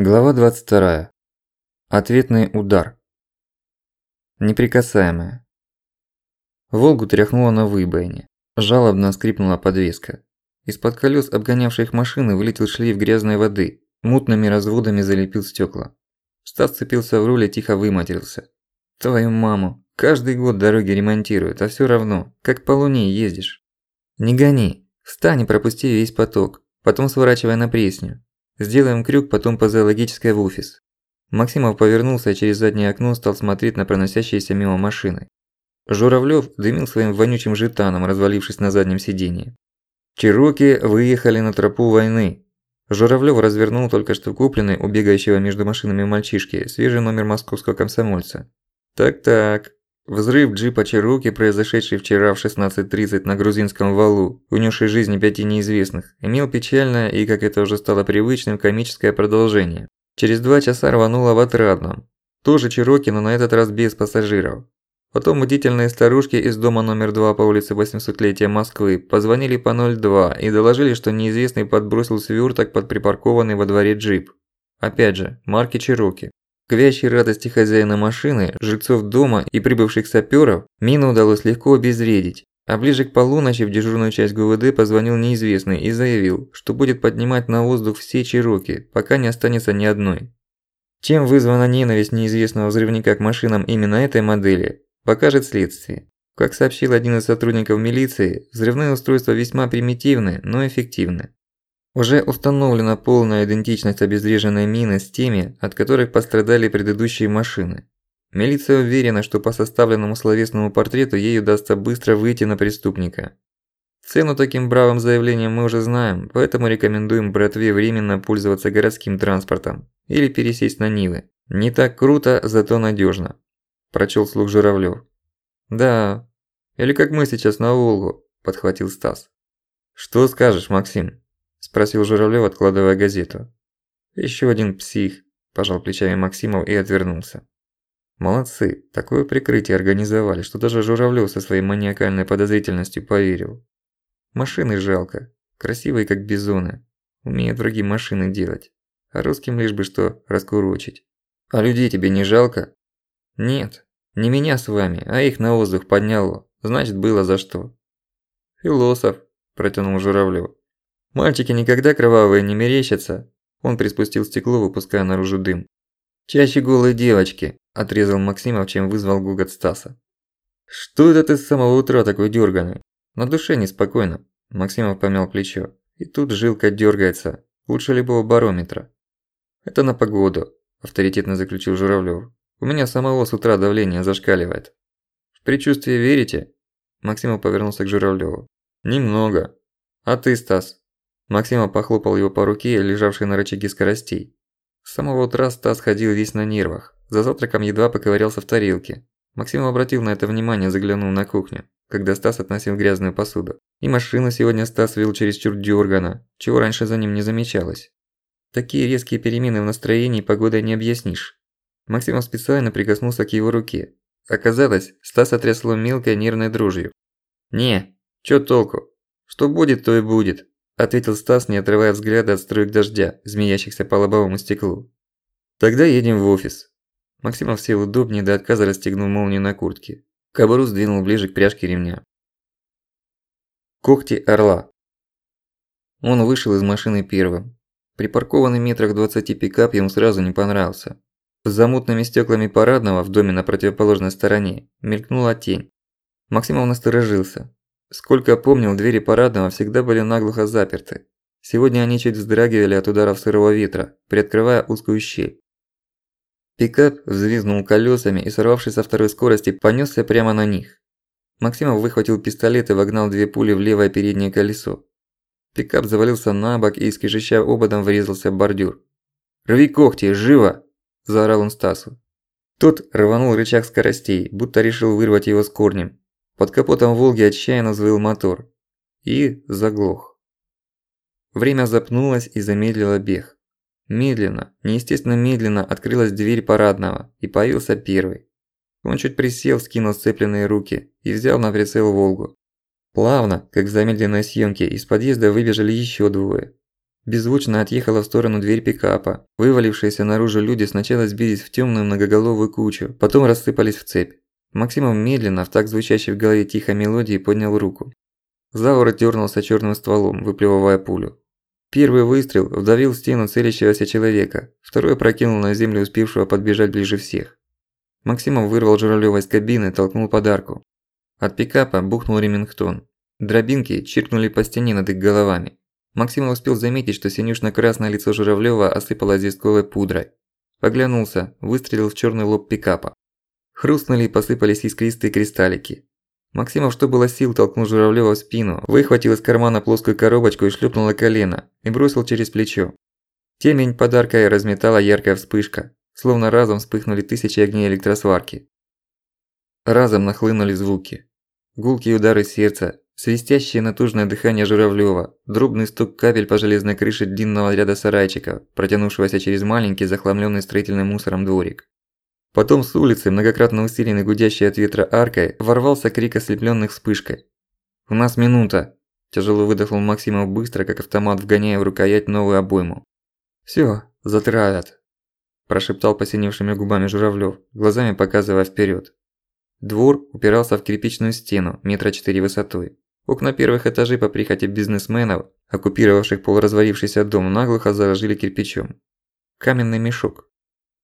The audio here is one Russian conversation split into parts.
Глава 22. Ответный удар. Неприкасаемая. Волгу тряхнуло на выбоине. Жалобно скрипнула подвеска. Из-под колёс обгонявшей их машины вылетел шлейф грязной воды, мутными разводами залепил стёкла. Стас цепился в руль и тихо выматерился. «Твою маму! Каждый год дороги ремонтируют, а всё равно, как по луне ездишь. Не гони! Встань и пропусти весь поток, потом сворачивай на Пресню. Сделаем крюк, потом по зоологической в офис. Максимов повернулся и через заднее окно стал смотреть на проносящиеся мимо машины. Журавлёв дымил своим вонючим жетаном, развалившись на заднем сиденье. Чироки выехали на тропу войны. Журавлёв развернул только что купленный у бегающего между машинами мальчишки свежий номер московского комсомольца. Так-так, Взрыв джипа Чироки, произошедший вчера в 16.30 на грузинском валу, унесший жизни пяти неизвестных, имел печальное и, как это уже стало привычным, комическое продолжение. Через два часа рвануло в Отрадном. Тоже Чироки, но на этот раз без пассажиров. Потом удительные старушки из дома номер 2 по улице 800-летия Москвы позвонили по 02 и доложили, что неизвестный подбросил свёрток под припаркованный во дворе джип. Опять же, марки Чироки. К вящей радости хозяина машины, жильцов дома и прибывших саперов, мину удалось легко обезвредить, а ближе к полуночи в дежурную часть ГУВД позвонил неизвестный и заявил, что будет поднимать на воздух все Чироки, пока не останется ни одной. Чем вызвана ненависть неизвестного взрывника к машинам именно этой модели, покажет следствие. Как сообщил один из сотрудников милиции, взрывные устройства весьма примитивны, но эффективны. Уже установлена полная идентичность обезвреженной мины с теми, от которых пострадали предыдущие машины. Милиция уверена, что по составленному словесному портрету ей удастся быстро выйти на преступника. Цену таким бравым заявлениям мы уже знаем, поэтому рекомендуем братве временно пользоваться городским транспортом или пересесть на Нивы. Не так круто, зато надежно. Прочел слух Журавлёв. Да, или как мы сейчас на Волгу, подхватил Стас. Что скажешь, Максим? – спросил Журавлёв, откладывая газету. «Ещё один псих», – пожал плечами Максимов и отвернулся. Молодцы, такое прикрытие организовали, что даже Журавлёв со своей маниакальной подозрительностью поверил. Машины жалко, красивые как бизоны, умеют враги машины делать, а русским лишь бы что раскурочить. А людей тебе не жалко? Нет, не меня с вами, а их на воздух подняло, значит было за что. Философ, протянул Журавлёв. Мальчики никогда кровавые не мерещатся. Он приспустил стекло, выпуская наружу дым. Чаще голые девочки, отрезал Максимов, чем вызвал гугот Стаса. Что это ты с самого утра такой дёрганый? На душе неспокойно. Максимов помял плечо. И тут жилка дёргается, лучше любого барометра. Это на погоду, авторитетно заключил Журавлёв. У меня самого с утра давление зашкаливает. В предчувствие верите? Максимов повернулся к Журавлёву. Немного. А ты, Стас, Максима похлопал его по руке, лежавшей на рычаге скоростей. С самого утра Стас ходил весь на нервах. За завтраком едва поковырялся в тарелке. Максим обратил на это внимание, заглянул на кухню, когда Стас относил грязную посуду. И машину сегодня Стас вел чересчур дёрганно, чего раньше за ним не замечалось. Такие резкие перемены в настроении погодой не объяснишь. Максимов специально прикоснулся к его руке. Оказалось, Стас отрясло мелкой нервной дрожью. «Не, чё толку? Что будет, то и будет ответил Стас, не отрывая взгляда от струек дождя, змеящихся по лобовому стеклу. Тогда едем в офис. Максимов сел удобнее, до отказа расстегнул молнию на куртке. Кобуру сдвинул ближе к пряжке ремня. Когти орла. Он вышел из машины первым. Припаркованный метрах двадцати пикап ему сразу не понравился. За мутными стеклами парадного в доме на противоположной стороне мелькнула тень. Максимов насторожился. Сколько помнил, двери парадного всегда были наглухо заперты. Сегодня они чуть вздрагивали от ударов сырого ветра, приоткрывая узкую щель. Пикап взвизгнул колесами и, сорвавшись со второй скорости, понесся прямо на них. Максимов выхватил пистолет и вогнал две пули в левое переднее колесо. Пикап завалился на бок и, скрежеща ободом, врезался в бордюр. «Рви когти, живо!» – заорал он Стасу. Тот рванул рычаг скоростей, будто решил вырвать его с корнем, под капотом «Волги» отчаянно взвыл мотор. И заглох. Время запнулось и замедлило бег. Медленно, неестественно медленно открылась дверь парадного, и появился первый. Он чуть присел, скинул сцепленные руки и взял на прицел «Волгу». Плавно, как в замедленной съемке, из подъезда выбежали еще двое. Беззвучно отъехала в сторону дверь пикапа. Вывалившиеся наружу люди сначала сбились в тёмную многоголовую кучу, потом рассыпались в цепь. Максимов медленно, в так звучащей в голове тихой мелодии, поднял руку. Заворот дернулся чёрным стволом, выплевывая пулю. Первый выстрел вдавил в стену целящегося человека, второй прокинул на землю успевшего подбежать ближе всех. Максимов вырвал Журавлёва из кабины, толкнул подарку. От пикапа бухнул ремингтон. Дробинки чиркнули по стене над их головами. Максимов успел заметить, что синюшно-красное лицо Журавлёва осыпалось известковой пудрой. Поглянулся, выстрелил в чёрный лоб пикапа. Хрустнули и посыпались искристые кристаллики. Максимов, что было сил, толкнул Журавлёва в спину, выхватил из кармана плоскую коробочку и шлепнул на колено, и бросил через плечо. Темень подарка и разметала яркая вспышка, словно разом вспыхнули тысячи огней электросварки. Разом нахлынули звуки. Гулкие удары сердца, свистящее натужное дыхание Журавлёва, дробный стук капель по железной крыше длинного ряда сарайчиков, протянувшегося через маленький захламлённый строительным мусором дворик. Потом с улицы, многократно усиленный гудящей от ветра аркой, ворвался крик ослеплённых вспышкой. «У нас минута!» – тяжело выдохнул Максимов быстро, как автомат, вгоняя в рукоять новую обойму. «Всё, затравят!» – прошептал посиневшими губами Журавлёв, глазами показывая вперёд. Двор упирался в кирпичную стену, метра четыре высотой. Окна первых этажей по прихоти бизнесменов, оккупировавших полуразвалившийся дом, наглухо заложили кирпичом. Каменный мешок,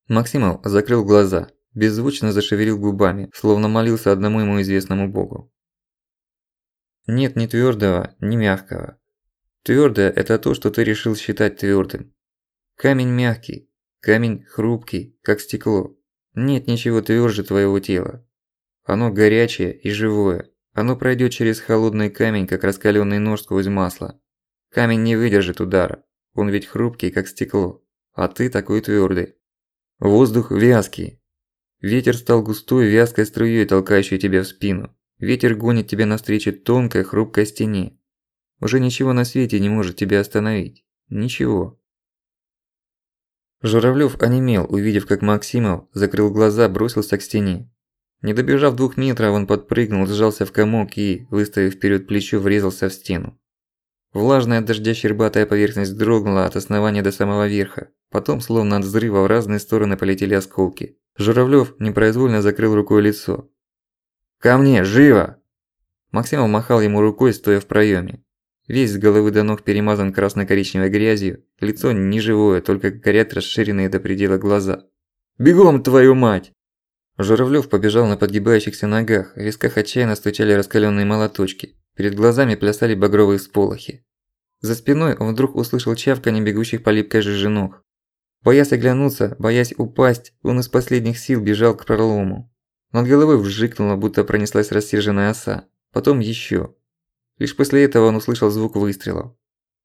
Максимов закрыл глаза, беззвучно зашевелил губами, словно молился одному ему известному богу. Нет ни твёрдого, ни мягкого. Твёрдое – это то, что ты решил считать твёрдым. Камень мягкий, камень хрупкий, как стекло. Нет ничего твёрже твоего тела. Оно горячее и живое. Оно пройдёт через холодный камень, как раскалённый нож сквозь масло. Камень не выдержит удара. Он ведь хрупкий, как стекло. А ты такой твёрдый. Воздух вязкий. Ветер стал густой вязкой струей, толкающей тебя в спину. Ветер гонит тебя навстречу тонкой, хрупкой стене. Уже ничего на свете не может тебя остановить. Ничего. Журавлёв онемел, увидев, как Максимов закрыл глаза, бросился к стене. Не добежав двух метров, он подпрыгнул, сжался в комок и, выставив вперед плечо, врезался в стену. Влажная от дождя щербатая поверхность дрогнула от основания до самого верха. Потом, словно от взрыва, в разные стороны полетели осколки. Журавлёв непроизвольно закрыл рукой лицо. «Ко мне, живо!» Максимов махал ему рукой, стоя в проёме. Весь с головы до ног перемазан красно-коричневой грязью, лицо неживое, только горят расширенные до предела глаза. «Бегом, твою мать!» Журавлёв побежал на подгибающихся ногах, в висках отчаянно стучали раскалённые молоточки. Перед глазами плясали багровые сполохи. За спиной он вдруг услышал чавканье бегущих по липкой жиже ног. Боясь оглянуться, боясь упасть, он из последних сил бежал к пролому. Над головой вжикнуло, будто пронеслась рассерженная оса. Потом ещё. Лишь после этого он услышал звук выстрелов.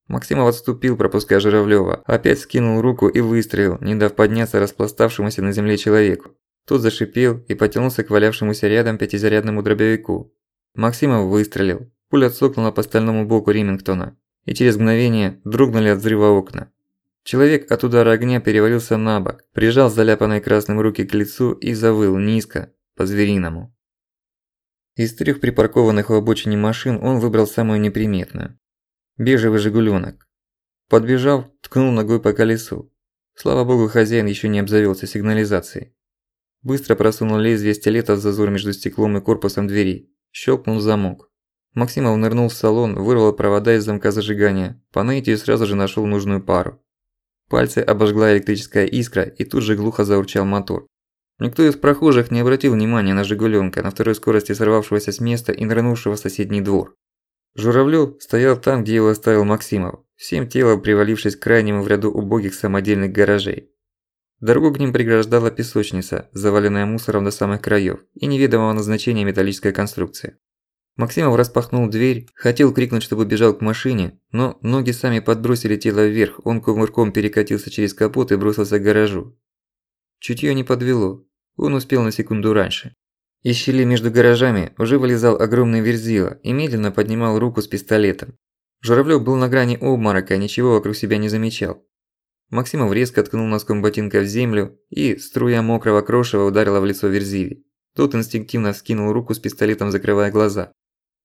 Максимов отступил, пропуская Журавлёва, опять скинул руку и выстрелил, не дав подняться распластавшемуся на земле человеку. Тот зашипел и потянулся к валявшемуся рядом пятизарядному дробовику. Максимов выстрелил. Пуля цокнула по стальному боку Ремингтона, и через мгновение дрогнули от взрыва окна. Человек от удара огня перевалился на бок, прижал заляпанные красным руки к лицу и завыл низко, по-звериному. Из трех припаркованных у обочине машин он выбрал самую неприметную. Бежевый «Жигуленок». Подбежав, ткнул ногой по колесу. Слава богу, хозяин еще не обзавелся сигнализацией. Быстро просунул лезвие стилета в зазор между стеклом и корпусом двери. Щелкнул замок. Максимов нырнул в салон, вырвал провода из замка зажигания. По наитию сразу же нашёл нужную пару. Пальцы обожгла электрическая искра и тут же глухо заурчал мотор. Никто из прохожих не обратил внимания на «Жигуленка», на второй скорости сорвавшегося с места и нырнувшего в соседний двор. Журавлёв стоял там, где его оставил Максимов, всем телом привалившись к крайнему в ряду убогих самодельных гаражей. Дорогу к ним преграждала песочница, заваленная мусором до самых краёв, и неведомого назначения металлическая конструкция. Максимов распахнул дверь, хотел крикнуть, чтобы бежал к машине, но ноги сами подбросили тело вверх, он кувырком перекатился через капот и бросился к гаражу. Чутьё не подвело, он успел на секунду раньше. Из щели между гаражами уже вылезал огромный верзила и медленно поднимал руку с пистолетом. Журавлёв был на грани обморока, ничего вокруг себя не замечал. Максимов резко ткнул носком ботинка в землю, и струя мокрого крошева ударила в лицо Верзиве. Тот инстинктивно вскинул руку с пистолетом, закрывая глаза.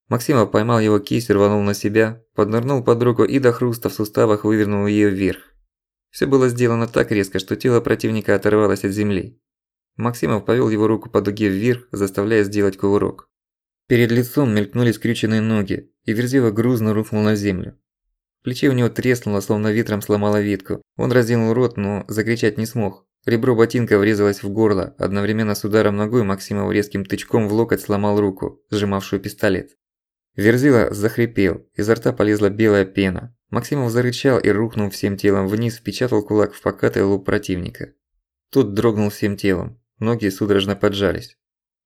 Максимов поймал его кисть, рванул на себя, поднырнул под руку и до хруста в суставах вывернул её вверх. Всё было сделано так резко, что тело противника оторвалось от земли. Максимов повёл его руку по дуге вверх, заставляя сделать кувырок. Перед лицом мелькнули скрюченные ноги, и Верзила грузно рухнул на землю. Плечо у него треснуло, словно ветром сломало ветку. Он раздвинул рот, но закричать не смог. Ребро ботинка врезалось в горло, одновременно с ударом ногой Максимов резким тычком в локоть сломал руку, сжимавшую пистолет. Верзила захрипел, изо рта полезла белая пена. Максимов зарычал и рухнул всем телом вниз, впечатал кулак в покатый лоб противника. Тот дрогнул всем телом, ноги судорожно поджались.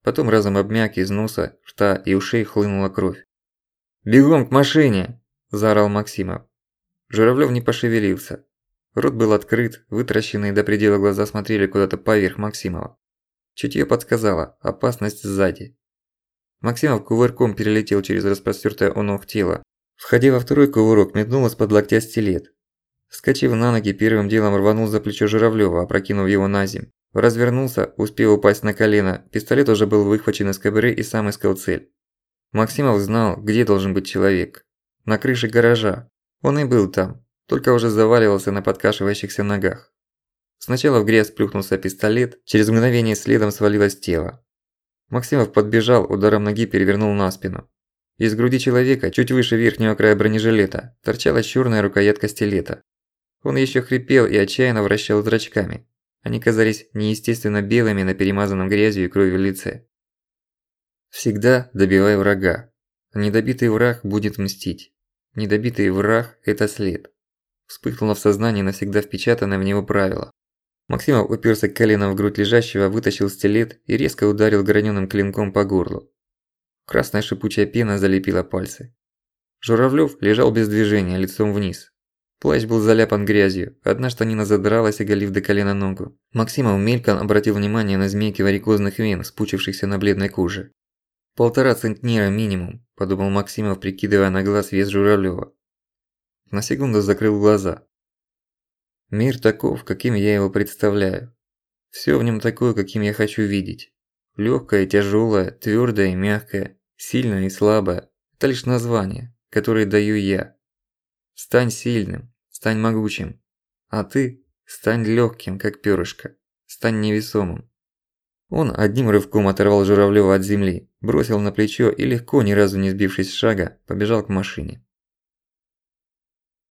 Потом разом обмяк из носа, рта и ушей хлынула кровь. «Бегом к машине!» – заорал Максимов. Журавлёв не пошевелился. Рот был открыт, вытращенные до предела глаза смотрели куда-то поверх Максимова. Чутье подсказало – опасность сзади. Максимов кувырком перелетел через распростёртое у ног тело. Входя во второй кувырок, метнул из-под локтя стилет. Вскочив на ноги, первым делом рванул за плечо Журавлёва, опрокинув его на земь. Развернулся, успел упасть на колено, пистолет уже был выхвачен из кобуры и сам искал цель. Максимов знал, где должен быть человек. На крыше гаража, он и был там, только уже заваливался на подкашивающихся ногах. Сначала в грязь плюхнулся пистолет, через мгновение следом свалилось тело. Максимов подбежал, ударом ноги перевернул на спину. Из груди человека, чуть выше верхнего края бронежилета, торчала чёрная рукоятка стилета. Он ещё хрипел и отчаянно вращал зрачками. Они казались неестественно белыми на перемазанном грязью и кровью лице. Всегда добивай врага. Недобитый враг будет мстить. Недобитый враг – это след. Вспыхнуло в сознании навсегда впечатанное в него правило. Максимов уперся коленом в грудь лежащего, вытащил стилет и резко ударил граненым клинком по горлу. Красная шипучая пена залепила пальцы. Журавлёв лежал без движения, лицом вниз. Плащ был заляпан грязью, одна штанина задралась, оголив до колена ногу. Максимов мельком обратил внимание на змейки варикозных вен, спучившихся на бледной коже. Полтора центнера минимум, подумал Максимов, прикидывая на глаз вес Журавлёва. На секунду закрыл глаза. Мир таков, каким я его представляю. Всё в нём такое, каким я хочу видеть. Лёгкое, тяжёлое, твёрдое и мягкое, сильное и слабое – это лишь название, которое даю я. Стань сильным, стань могучим. А ты стань лёгким, как пёрышко. Стань невесомым. Он одним рывком оторвал Журавлёва от земли, бросил на плечо и легко, ни разу не сбившись с шага, побежал к машине.